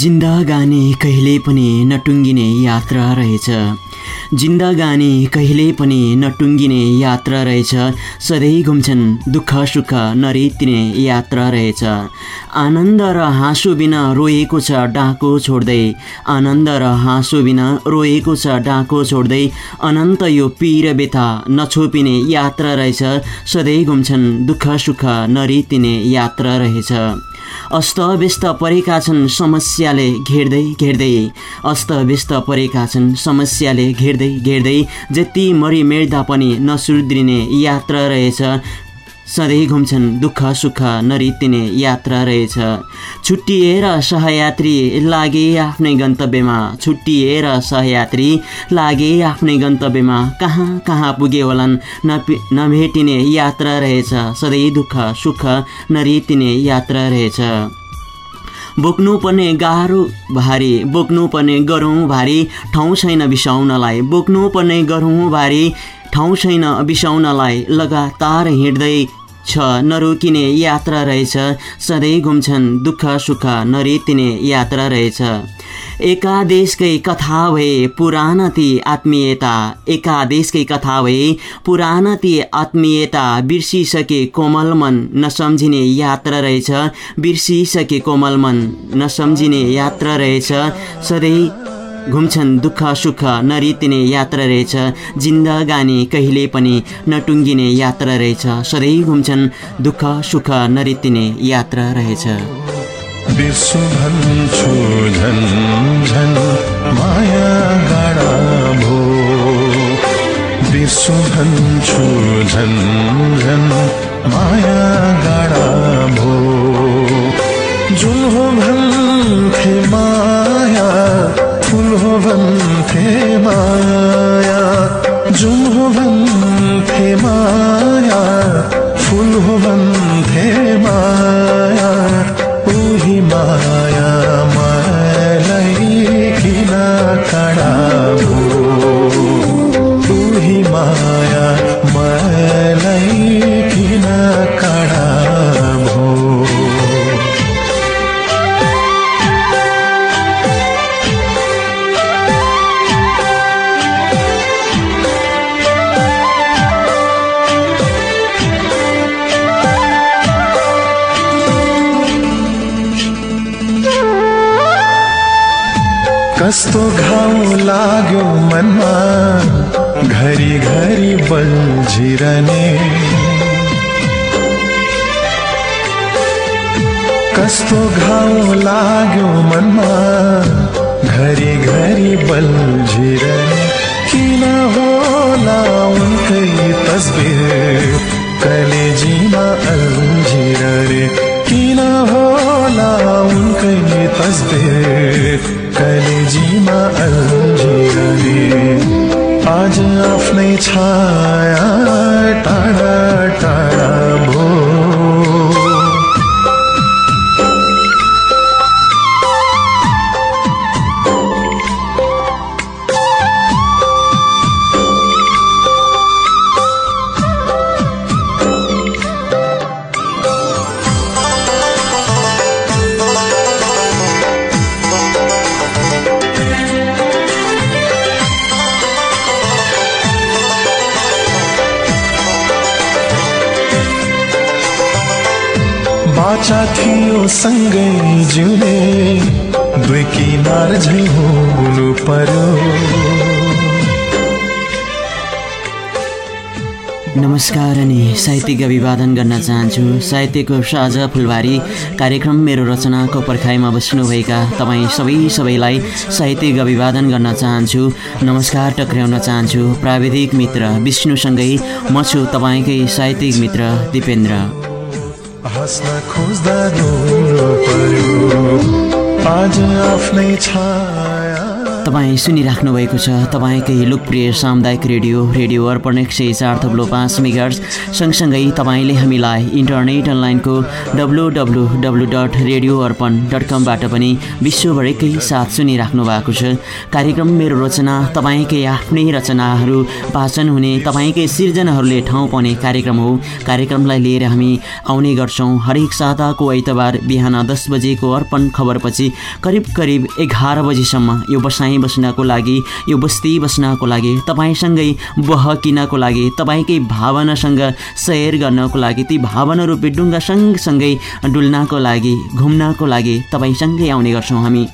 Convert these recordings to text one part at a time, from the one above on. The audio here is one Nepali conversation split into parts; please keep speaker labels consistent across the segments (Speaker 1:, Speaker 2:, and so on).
Speaker 1: जिन्दगानी कहिले पनि नटुङ्गिने यात्रा रहेछ। जिन्दगानी कहिले पनि नटुङ्गिने यात्रा रहेछ। सधैँ घुम्छन् दुःख सुख नरितिने यात्रा रहेछ। आनन्द र हाँसो बिना रोएको छ डाको छोड्दै। आनन्द र हाँसो बिना रोएको छ डाको छोड्दै। अनन्त यो पीर बेथा नछोपिने यात्रा रहेछ। सधैँ घुम्छन् दुःख सुख नरितिने यात्रा रहेछ। अस्तव्यस्त परेका छन् समस्याले घेर्दै घेर्दै। अस्तव्यस्त परेका छन् समस्याले घेर्दै घेर्दै। जति मरिमेट्दा पनि नसुध्रिने यात्रा रहेछ। सधैँ घुम्छन् दुःख सुख नरितिने यात्रा रहेछ। छुट्टिएर सहयात्री लागे आफ्नै गन्तव्यमा। छुट्टिएर सहयात्री लागे आफ्नै गन्तव्यमा। कहाँ कहाँ पुगे होलान्? नपि नभेटिने यात्रा रहेछ। सधैँ दुःख सुख नरितिने यात्रा रहेछ। बोक्नुपर्ने गाह्रो भारी बोक्नुपर्ने गरौँ भारी। ठाउँ छैन बिसाउनलाई। बोक्नुपर्ने गरौँ भारी। ठाउँ छैन। बिसाउनलाई लगातार हिँड्दै छ। नरोकिने यात्रा रहेछ। सधैँ घुम्छन् दुःख सुख नरितिने यात्रा रहेछ। एकादेशकै कथा भए पुराना ती आत्मीयता। एकादेशकै कथा भए पुराना ती आत्मीयता। बिर्सिसके कोमल मन नसम्झिने यात्रा रहेछ। बिर्सिसके कोमल मन नसम्झिने यात्रा रहेछ। सधैँ घुम्छन् दुःख सुख नरितिने यात्रा रहेछ। जिन्दगानी कहिले पनि नटुङ्गिने यात्रा रहेछ। सधैँ घुम्छन् दुःख सुख नरितिने यात्रा रहेछ।
Speaker 2: माया गाडा भो। जुन हो भन्थे माया फुल हो भन्थे माया जुन हो भन्थे माया फुल घरि बल्झिरहने कस्तो घाउ लाग्यो मनमा, घरि घरि बल्झिरहने किन होला उनकै तस्बिर, कलेजीमा अल्झिरहने किन होला उनकै तस्बिर, कलेजीमा अल्झिरहने आज आफ्नै छाया टाढा टाढा बाचा थियो सँगै जिउने दुई किनार झै पर्यो।
Speaker 1: नमस्कार अनि साहित्यिक अभिवादन गर्न चाहन्छु। साहित्यको साझा फुलबारी कार्यक्रम मेरो रचनाको पर्खाइमा बस्नुभएका तपाईँ सबै सबैलाई साहित्यिक अभिवादन गर्न चाहन्छु। नमस्कार टक्र्याउन चाहन्छु। प्राविधिक मित्र विष्णुसँगै म छु तपाईँकै साहित्यिक मित्र दिपेन्द्र।
Speaker 2: हाँस्न खोज्दा पर्यो। आज आफ्नै छाया
Speaker 1: तपाईँ सुनिराख्नु भएको छ तपाईँकै लोकप्रिय सामुदायिक रेडियो रेडियो अर्पण एक सय चार थप्लो पाँच मेगार्स सँगसँगै तपाईँले हामीलाई इन्टरनेट अनलाइनको W W W dot Radio Arpan dot कमबाट पनि विश्वभरिकै साथ सुनिराख्नु भएको छ। कार्यक्रम मेरो रचना तपाईँकै आफ्नै रचनाहरू वाचन हुने तपाईँकै सिर्जनाहरूले ठाउँ पाउने कार्यक्रम हो। कार्यक्रमलाई लिएर हामी आउने गर्छौँ। हरेक साताको आइतबार बिहान दस बजेको अर्पण खबरपछि करिब करिब एघार बजीसम्म यो बसाइ बस्नको लागि यो बस्ती बस्नको लागि तपाईँसँगै बहकिनको लागि तपाईँकै भावनासँग सेयर गर्नको लागि ती भावना रूपी डुङ्गा सँगसँगै डुल्नको लागि घुम्नको लागि तपाईँसँगै आउने गर्छौँ हामी।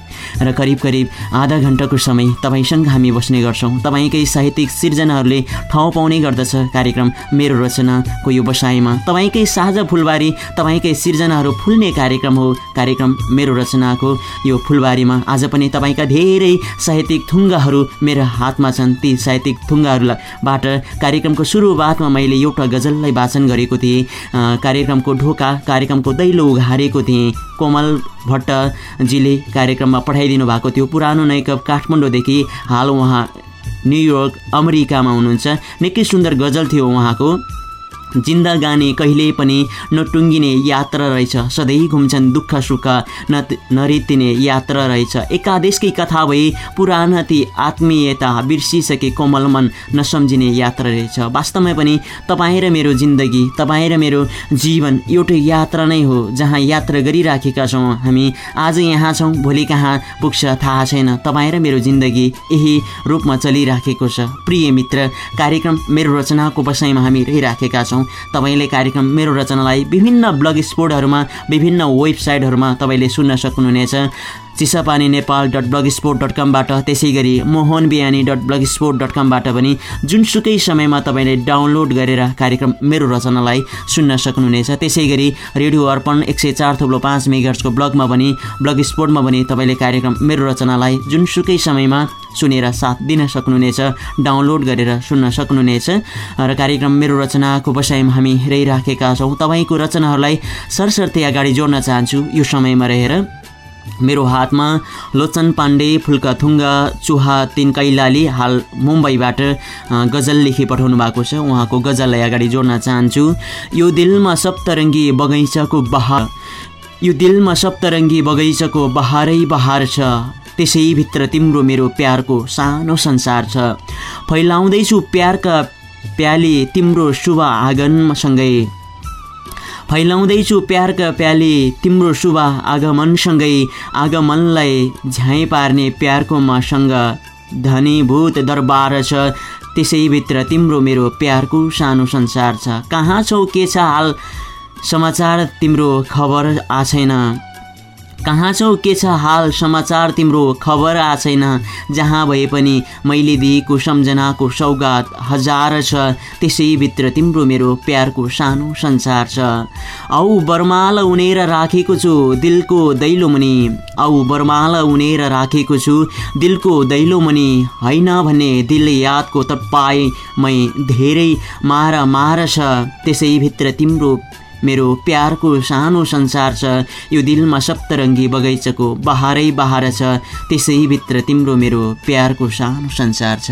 Speaker 1: र करिब करिब आधा घन्टाको समय तपाईँसँग हामी बस्ने गर्छौँ। तपाईँकै साहित्यिक सिर्जनाहरूले ठाउँ पाउने गर्दछ कार्यक्रम। मेरो रचनाको यो बसाइमा तपाईँकै साझा फुलबारी तपाईँकै सिर्जनाहरू फुल्ने कार्यक्रम हो। कार्यक्रम मेरो रचनाको यो फुलबारीमा आज पनि तपाईँका धेरै साहित्यिक थुङ्गाहरू मेरो हातमा छन्। ती साहित्यिक थुङ्गाहरूबाट कार्यक्रमको सुरुवातमा मैले एउटा गजललाई वाचन गरेको थिएँ। कार्यक्रमको ढोका कार्यक्रमको दैलो उघारेको थिएँ। कोमल भट्टजीले कार्यक्रममा पठाइदिनु भएको थियो। पुरानो नायक काठमाडौँदेखि हाल उहाँ न्युयोर्क अमेरिकामा हुनुहुन्छ। निकै सुन्दर गजल थियो उहाँको। जिन्दगानी कहिले पनि नटुङ्गिने यात्रा रहेछ। सधैँ घुम्छन् दुःख सुख न नरितिने यात्रा रहेछ। एकादेशकै कथा भए पुराना ती आत्मीयता बिर्सिसके कोमल मन नसम्झिने यात्रा रहेछ। वास्तवमा पनि तपाईँ र मेरो जिन्दगी तपाईँ र मेरो जीवन एउटै यात्रा नै हो जहाँ यात्रा गरिराखेका छौँ। हामी आज यहाँ छौँ भोलि कहाँ पुग्छ थाहा छैन। तपाईँ र मेरो जिन्दगी यही रूपमा चलिराखेको छ। प्रिय मित्र कार्यक्रम मेरो रचनाको बसाइमा हामी रहिराखेका छौँ। तपाईँले कार्यक्रम मेरो रचनालाई विभिन्न ब्लग स्पोर्टहरूमा विभिन्न वेबसाइटहरूमा तपाईँले सुन्न सक्नुहुनेछ। Chisapani Nepal dot blogspot dot कमबाट। त्यसै गरी Mohan Bihani dot blogspot dot कमबाट पनि जुनसुकै समयमा तपाईँले डाउनलोड गरेर कार्यक्रम मेरो रचनालाई सुन्न सक्नुहुनेछ। त्यसै गरी रेडियो अर्पण एक सय चार थुप्रो पाँच मेगर्सको ब्लगमा पनि ब्लग स्पोर्टमा पनि तपाईँले कार्यक्रम मेरो रचनालाई जुनसुकै समयमा सुनेर साथ दिन सक्नुहुनेछ डाउनलोड गरेर सुन्न सक्नुहुनेछ र कार्यक्रम मेरो रचनाको बसाइमा हामी रहिराखेका छौँ। तपाईँको रचनाहरूलाई सरसर्ती अगाडि जोड्न चाहन्छु। यो समयमा रहेर मेरो हातमा लोचन पाण्डे फुल्काथुङ्गा चुहा तिन कैलाली हाल मुम्बईबाट गजल लेखी पठाउनु भएको छ। उहाँको गजललाई अगाडि जोड्न चाहन्छु। यो दिलमा सप्तरङ्गी बगैँचाको बहार यो दिलमा सप्तरङ्गी बगैँचाको बहारै बहार छ। त्यसैभित्र तिम्रो मेरो प्यारको सानो संसार छ। फैलाउँदैछु प्यारका प्याली तिम्रो शुभ आगमनसँगै फैलाउँदैछु प्यारका प्याली। तिम्रो शुभ आगमनसँगै आगमनलाई झ्याइ पार्ने प्यारको मसँग धनीभूत दरबार छ। त्यसैभित्र तिम्रो मेरो प्यारको सानो संसार छ। कहाँ छौ के छ हाल समाचार तिम्रो खबर आछैन। कहाँ छौ? के छ हाल समाचार? तिम्रो खबर आ छैन। जहाँ भए पनि मैले दिएको सम्झनाको सौगात हजार छ। त्यसैभित्र तिम्रो मेरो प्यारको सानो संसार छ। औ बर्माल उनेर राखेको छु दिलको दैलो मुनि। औ बर्माल उनेर राखेको छु दिलको दैलो मुनि। होइन भने दिल यादको तटपाएमै धेरै मार मार छ त्यसैभित्र तिम्रो मेरो प्यारको सानो संसार छ यो दिलमा सप्तरङ्गी बगैँचाको बहारै बहार छ त्यसैभित्र तिम्रो मेरो प्यारको सानो संसार छ।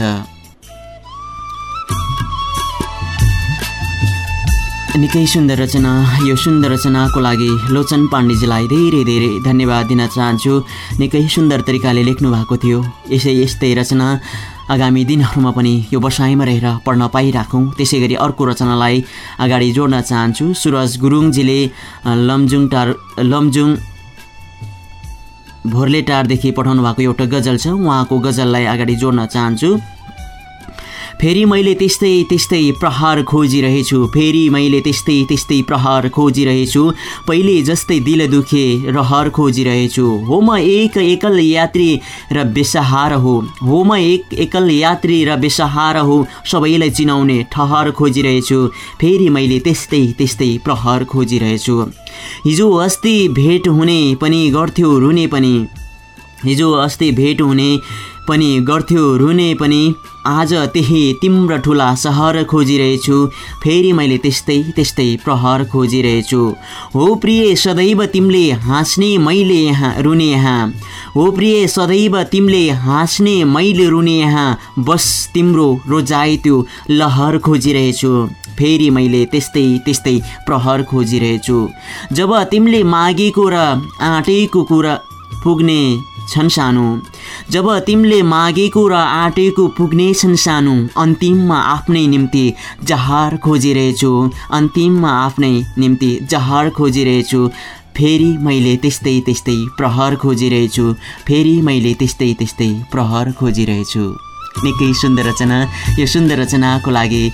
Speaker 1: निकै सुन्दर रचना यो सुन्दर रचनाको लागि लोचन पाण्डेजीलाई धेरै धेरै धन्यवाद दिन चाहन्छु। निकै सुन्दर तरिकाले लेख्नु भएको थियो। यसै यस्तै रचना आगामी दिनहरूमा पनि यो बसाइमा रहेर पढ्न पाइराखौँ। त्यसै गरी अर्को रचनालाई अगाडि जोड्न चाहन्छु। सुरज गुरुङजीले लमजुङ टार लमजुङ भोर्ले टारदेखि पठाउनु भएको एउटा गजल छ। उहाँको गजललाई अगाडि जोड्न चाहन्छु। फेरि मैले त्यस्तै त्यस्तै प्रहार खोजिरहेछु। फेरि मैले त्यस्तै त्यस्तै प्रहार खोजिरहेछु। पहिले जस्तै दिल दुखे रहर खोजिरहेछु। हो म एक एकल यात्री र बेसहार हो। हो म एक एकल यात्री र बेसहार हो। सबैलाई चिनाउने ठहर खोजिरहेछु। फेरि मैले त्यस्तै त्यस्तै प्रहर खोजिरहेछु। हिजो अस्ति भेट हुने पनि गर्थ्यो रुने पनि। हिजो अस्ति भेट हुने पनि गर्थ्यो रुने पनि। आज त्यही तिम्रो ठुला सहर खोजिरहेछु। फेरि मैले त्यस्तै त्यस्तै प्रहर खोजिरहेछु। हो प्रिय सदैव तिमीले हाँस्ने मैले यहाँ रुने यहाँ। हो प्रिय सदैव तिमीले हाँस्ने मैले रुने यहाँ। बस तिम्रो रोजाइ त्यो लहर खोजिरहेछु। फेरि मैले त्यस्तै त्यस्तै प्रहर खोजिरहेछु। जब तिमीले मागेको र आँटेको कुरा पुग्ने छन् सानो। जब तिमीले मागेको र आँटेको पुग्नेछन् सानो अन्तिममा आफ्नै निम्ति जहार खोजिरहेछु। अन्तिममा आफ्नै निम्ति जहार खोजिरहेछु। फेरि मैले त्यस्तै त्यस्तै प्रहर खोजिरहेछु। फेरि मैले त्यस्तै त्यस्तै प्रहर खोजिरहेछु। निकै सुन्दर रचना। यो सुन्दर रचनाको लागि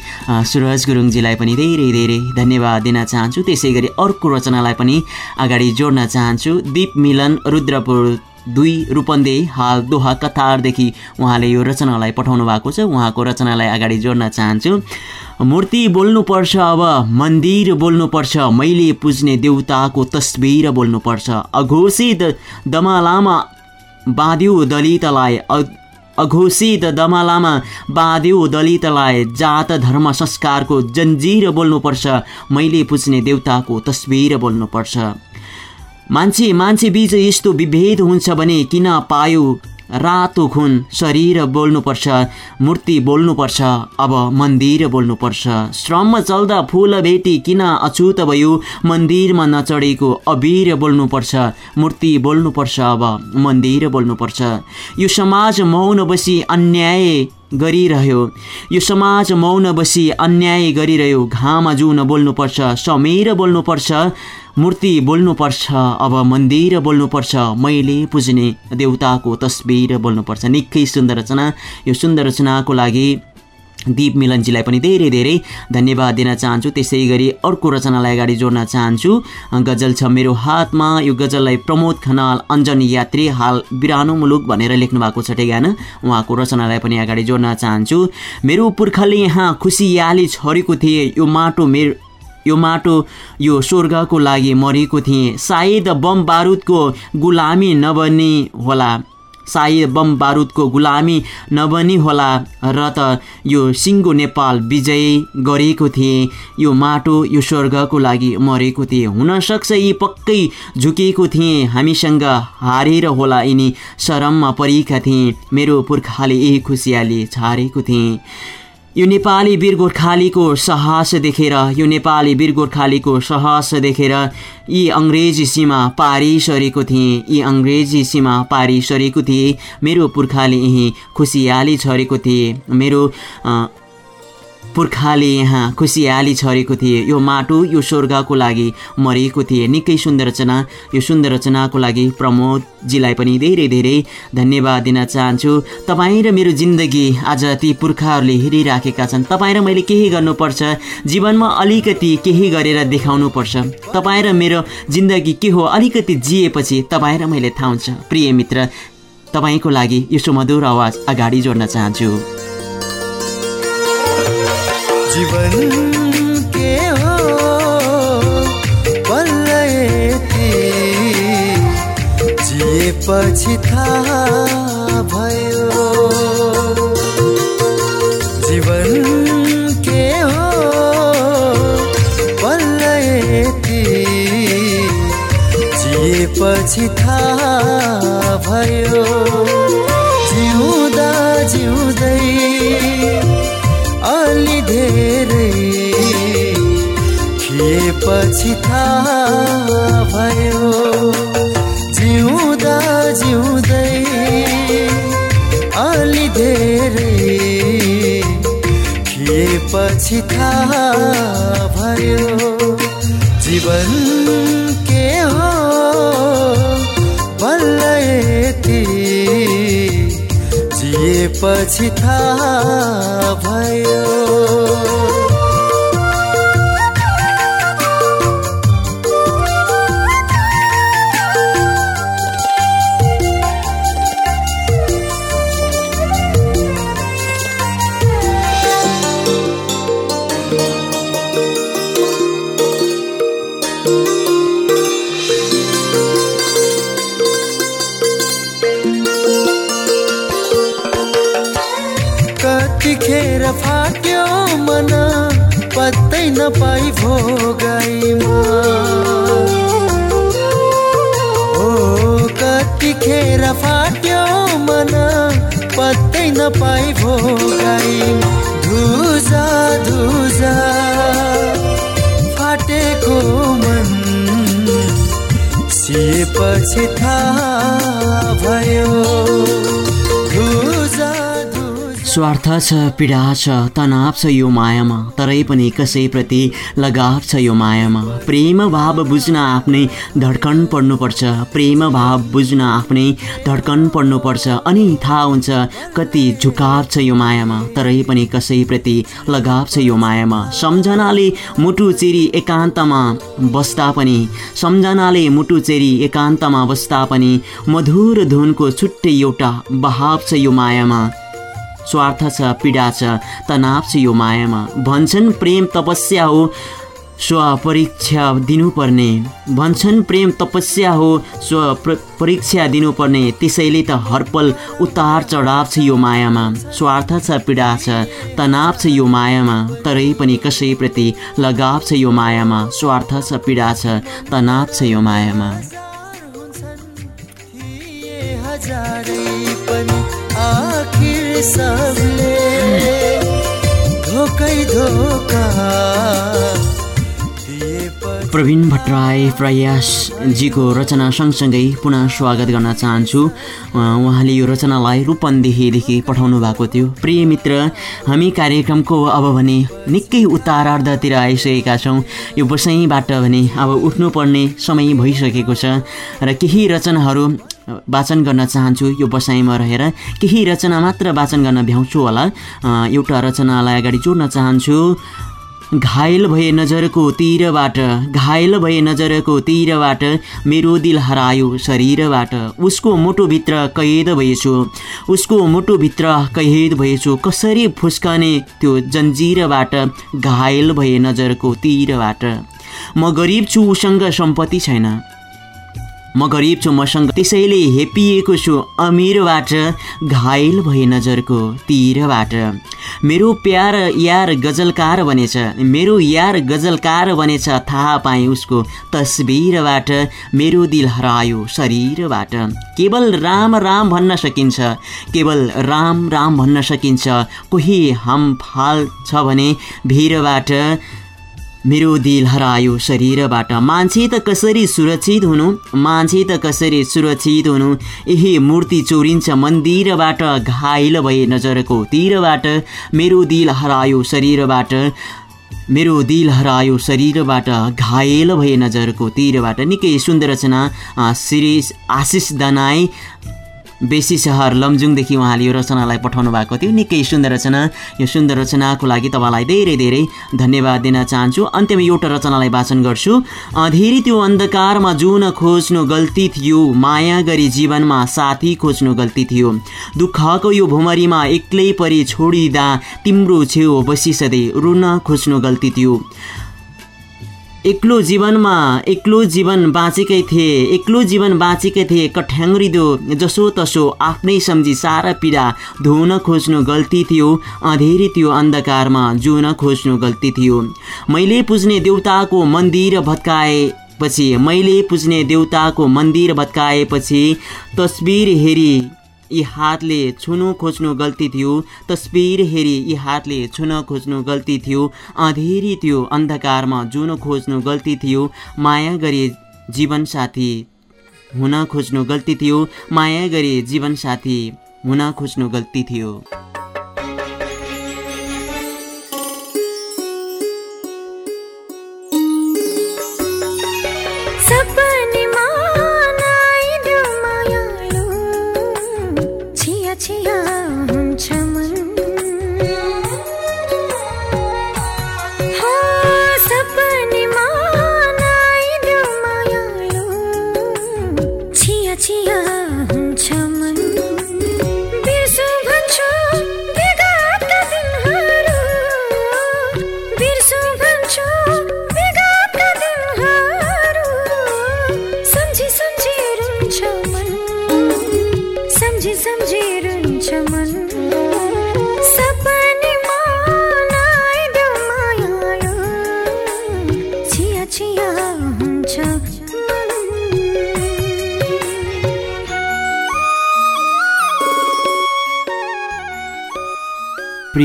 Speaker 1: सुरज गुरुङजीलाई पनि धेरै धेरै धन्यवाद दिन चाहन्छु। त्यसै गरी अर्को रचनालाई पनि अगाडि जोड्न चाहन्छु। दिप मिलन रुद्रपुर। दुई रूपन्दे हाल दोहा कतारदेखि उहाँले यो रचनालाई पठाउनु भएको छ। उहाँको रचनालाई अगाडि जोड्न चाहन्छु। मूर्ति बोल्नुपर्छ अब मन्दिर बोल्नुपर्छ मैले पुज्ने देउताको तस्बिर बोल्नुपर्छ। अघोषित दमालामा बाँध्यो दलितलाई अघोषित दमालामा बाँध्यो दलितलाई जात धर्म संस्कारको जन्जिर बोल्नुपर्छ मैले पुज्ने देउताको तस्बिर बोल्नुपर्छ। मान्छे मान्छे बिच यस्तो विभेद हुन्छ भने किन पायो? रातो खुन शरीर बोल्नुपर्छ मूर्ति बोल्नुपर्छ अब मन्दिर बोल्नुपर्छ। श्रम चल्दा फुल भेटी किन अछुत भयो? मन्दिरमा नचढेको अबिर बोल्नुपर्छ मूर्ति बोल्नुपर्छ अब मन्दिर बोल्नुपर्छ। यो समाज मौन बसी अन्याय गरिरह्यो। यो समाज मौन बसी अन्याय गरिरह्यो। घाम जुन बोल्नुपर्छ समेर बोल्नुपर्छ मूर्ति बोल्नुपर्छ अब मन्दिर बोल्नुपर्छ मैले पुज्ने देउताको तस्बिर बोल्नुपर्छ। निकै सुन्दर रचना। यो सुन्दर रचनाको लागि दिप मिलनजीलाई पनि धेरै धेरै धन्यवाद दिन चाहन्छु। त्यसै गरी अर्को रचनालाई अगाडि जोड्न चाहन्छु। गजल छ मेरो हातमा। यो गजललाई प्रमोद खनाल अञ्जन यात्री हाल बिरानो मुलुक भनेर लेख्नु भएको छ ठेगान। उहाँको रचनालाई पनि अगाडि जोड्न चाहन्छु। मेरो पुर्खाले यहाँ खुसियाली छरेको थिए। यो माटो मेरो यो माटो यो स्वर्गको लागि मरेको थिएँ। सायद बम बारुदको गुलामी नबनी होला। सायद बम बारुदको गुलामी नबनी होला र त यो सिङ्गो नेपाल विजय गरेको थिएँ। यो माटो यो स्वर्गको लागि मरेको थिएँ। हुनसक्छ यी पक्कै झुकेको थिएँ। हामीसँग हारेर होला यिनी शरममा परेका थिएँ। मेरो पुर्खाले यही खुसियाली छारेको थिएँ। यो नेपाली वीर गोर्खालीको साहस देखेर यो नेपाली वीर गोर्खालीको साहस देखेर यी अङ्ग्रेजी सीमा पारिसरेको थिएँ। यी अङ्ग्रेजी सीमा पारिसरेको थिएँ। मेरो पुर्खाले यहीँ खुसियाली छरेको थिएँ। मेरो पुर्खाले यहाँ खुसियाली छरेको थिए। यो माटो यो स्वर्गको लागि मरेको थिए। निकै सुन्दर रचना। यो सुन्दर रचनाको लागि प्रमोदजीलाई पनि धेरै धेरै धन्यवाद दिन चाहन्छु। तपाईँ र मेरो जिन्दगी आज ती पुर्खाहरूले हेरिराखेका छन्। तपाईँ र मैले केही गर्नुपर्छ। जीवनमा अलिकति केही गरेर देखाउनुपर्छ। तपाईँ र मेरो जिन्दगी के हो अलिकति जिएपछि तपाईँ र मैले थाहा हुन्छ। प्रिय मित्र तपाईँको लागि यो सुमधुर आवाज अगाडि जोड्न चाहन्छु।
Speaker 3: जीवन के हो बल्ल जिएपछि थाहा भयो। जीवन के हो बल्ल जिएपछि थाहा भयो। जिउँदा जिउँदै धेरै। थिएपछि थाहा भयो। जिउँदा जिउँदै अलि धेरै। थिएपछि थाहा भयो। जीवन के हो बल्ल पछि थाहा भयो। कतिखेर फाट्यो मन पत्तै नपाई भोगाइमा ओ कतिखेर फाट्यो मन पत्तै नपाई भोगाइमा धुजा धुजा फाटेको मन सिएपछि थाहा भयो।
Speaker 1: स्वार्थ छ पीडा छ तनाव छ यो मायामा। तरै पनि कसैप्रति लगाव छ यो मायामा। प्रेम भाव बुझ्न आफ्नै धड्कन पर्नुपर्छ। प्रेम भाव बुझ्न आफ्नै धड्कन पर्नुपर्छ। अनि थाहा हुन्छ कति झुकाव छ यो मायामा। तरै पनि कसैप्रति लगाव छ यो मायामा। सम्झनाले मुटु चेरी एकान्तमा बस्दा पनि सम्झनाले मुटु चेरी एकान्तमा बस्दा पनि मधुर धुनको छुट्टै एउटा बहाव छ यो मायामा। स्वार्थ छ पीडा छ तनाव छ यो मायामा। भन्छन् प्रेम तपस्या हो स्व परीक्षा दिनुपर्ने। भन्छन् प्रेम तपस्या हो स्व प्र- परीक्षा दिनुपर्ने। त्यसैले त हरपल उतार चढाव छ यो मायामा। स्वार्थ छ पीडा छ तनाव छ यो मायामा। तरै पनि कसैप्रति लगाव छ यो मायामा। स्वार्थ छ पीडा छ तनाव छ यो मायामा।
Speaker 3: सबले धोकै धोका
Speaker 1: प्रवीण भट्टराई प्रयासजीको रचना सँगसँगै पुनः स्वागत गर्न चाहन्छु। उहाँले यो रचनालाई रूपन्देहीदेखि पठाउनु भएको थियो। प्रिय मित्र हामी कार्यक्रमको अब भने निकै उत्तरार्धतिर आइसकेका छौँ। यो बसाइँबाट भने अब उठ्नुपर्ने समय भइसकेको छ र केही रचनाहरू वाचन गर्न चाहन्छु यो बसाइँमा रहेर। केही रचना मात्र वाचन गर्न भ्याउँछु होला। एउटा रचनालाई अगाडि जोड्न चाहन्छु। घायल भए नजरको तीरबाट घायल भए नजरको तीरबाट मेरो दिल हरायो शरीरबाट। उसको मुटुभित्र कैद भएछु। उसको मुटुभित्र कैद भएछु। कसरी फुस्कने त्यो जन्जिरबाट घायल भए नजरको तीरबाट। म गरिब छु उसँग सम्पत्ति छैन। म गरिब छु मसँग त्यसैले हेपिएको छु अमिरबाट घायल भए नजरको तीरबाट। मेरो प्यार यार गजलकार बनेछ मेरो यार गजलकार बनेछ थाहा पाएँ उसको तस्बिरबाट मेरो दिल हरायो शरीरबाट। केवल राम राम भन्न सकिन्छ केवल राम राम भन्न सकिन्छ कोही हम फाल छ भने भिरबाट मेरो दिल हरायो शरीरबाट मान्छे त कसरी सुरक्षित हुनु? मान्छे त कसरी सुरक्षित हुनु? यही मूर्ति चोरिन्छ मन्दिरबाट घायल भए नजरको तीरबाट। मेरो दिल हरायो शरीरबाट मेरो दिल हरायो शरीरबाट घायल भए नजरको तीरबाट। निकै सुन्दर रचना। श्री आशिष दनाई बेसी सहर लमजुङदेखि उहाँले यो रचनालाई पठाउनु भएको थियो। निकै सुन्दर रचना। यो सुन्दर रचनाको लागि तपाईँलाई धेरै धेरै धन्यवाद दिन चाहन्छु। अन्त्यमा एउटा रचनालाई वाचन गर्छु। अँधेरी त्यो अन्धकारमा जुन खोज्नु गल्ती थियो माया गरी जीवनमा साथी खोज्नु गल्ती थियो। दुःखको यो भुमरीमा एक्लै परि छोडिदिँदा तिम्रो छेउ बसी सधैँ रुन खोज्नु गल्ती थियो। एक्लो जीवनमा एक्लो जीवन बाँचेकै थिए एक्लो जीवन बाँचेकै थिए कठ्याङ्ग्रिदो जसो तसो आफ्नै सम्झी सारा पीडा धुन खोज्नु गल्ती थियो अँधेरी त्यो अन्धकारमा जुन खोज्नु गल्ती थियो। मैले पुज्ने देउताको मन्दिर भत्काएपछि मैले पुज्ने देउताको मन्दिर भत्काएपछि तस्बिर हेरी यी हातले छुनु खोज्नु गल्ती थियो तस्बिर हेरी यी हातले छुन खोज्नु गल्ती थियो। अँधेरी त्यो अन्धकारमा जुन खोज्नु गल्ती थियो माया गरी जीवनसाथी हुन खोज्नु गल्ती थियो माया गरी जीवनसाथी हुन खोज्नु गल्ती थियो।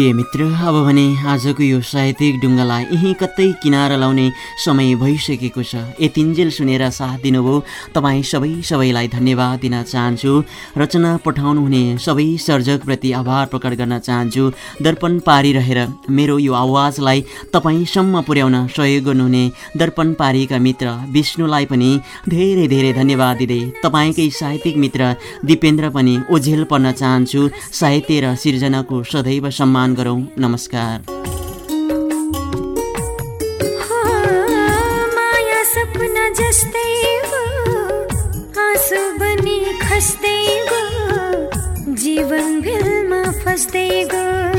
Speaker 1: प्रिय मित्र अब भने आजको यो साहित्यिक ढुङ्गालाई यहीँ कतै किनारा लाउने समय भइसकेको छ। यतिन्जेल सुनेर साथ दिनुभयो। तपाईँ सबै सबैलाई धन्यवाद दिन चाहन्छु। रचना पठाउनुहुने सबै सर्जकप्रति आभार प्रकट गर्न चाहन्छु। दर्पण पारिरहेर मेरो यो आवाजलाई तपाईँसम्म पुर्याउन सहयोग गर्नुहुने दर्पण पारीका मित्र विष्णुलाई पनि धेरै धेरै धन्यवाद दिँदै तपाईँकै साहित्यिक मित्र दिपेन्द्र पनि ओझेल पर्न चाहन्छु। साहित्य र सिर्जनाको सदैव सम्मान गरौँ नमस्कार।
Speaker 4: जस्तै आँसु बनी खस्दै गो जीवन भेलमा फस्दै गो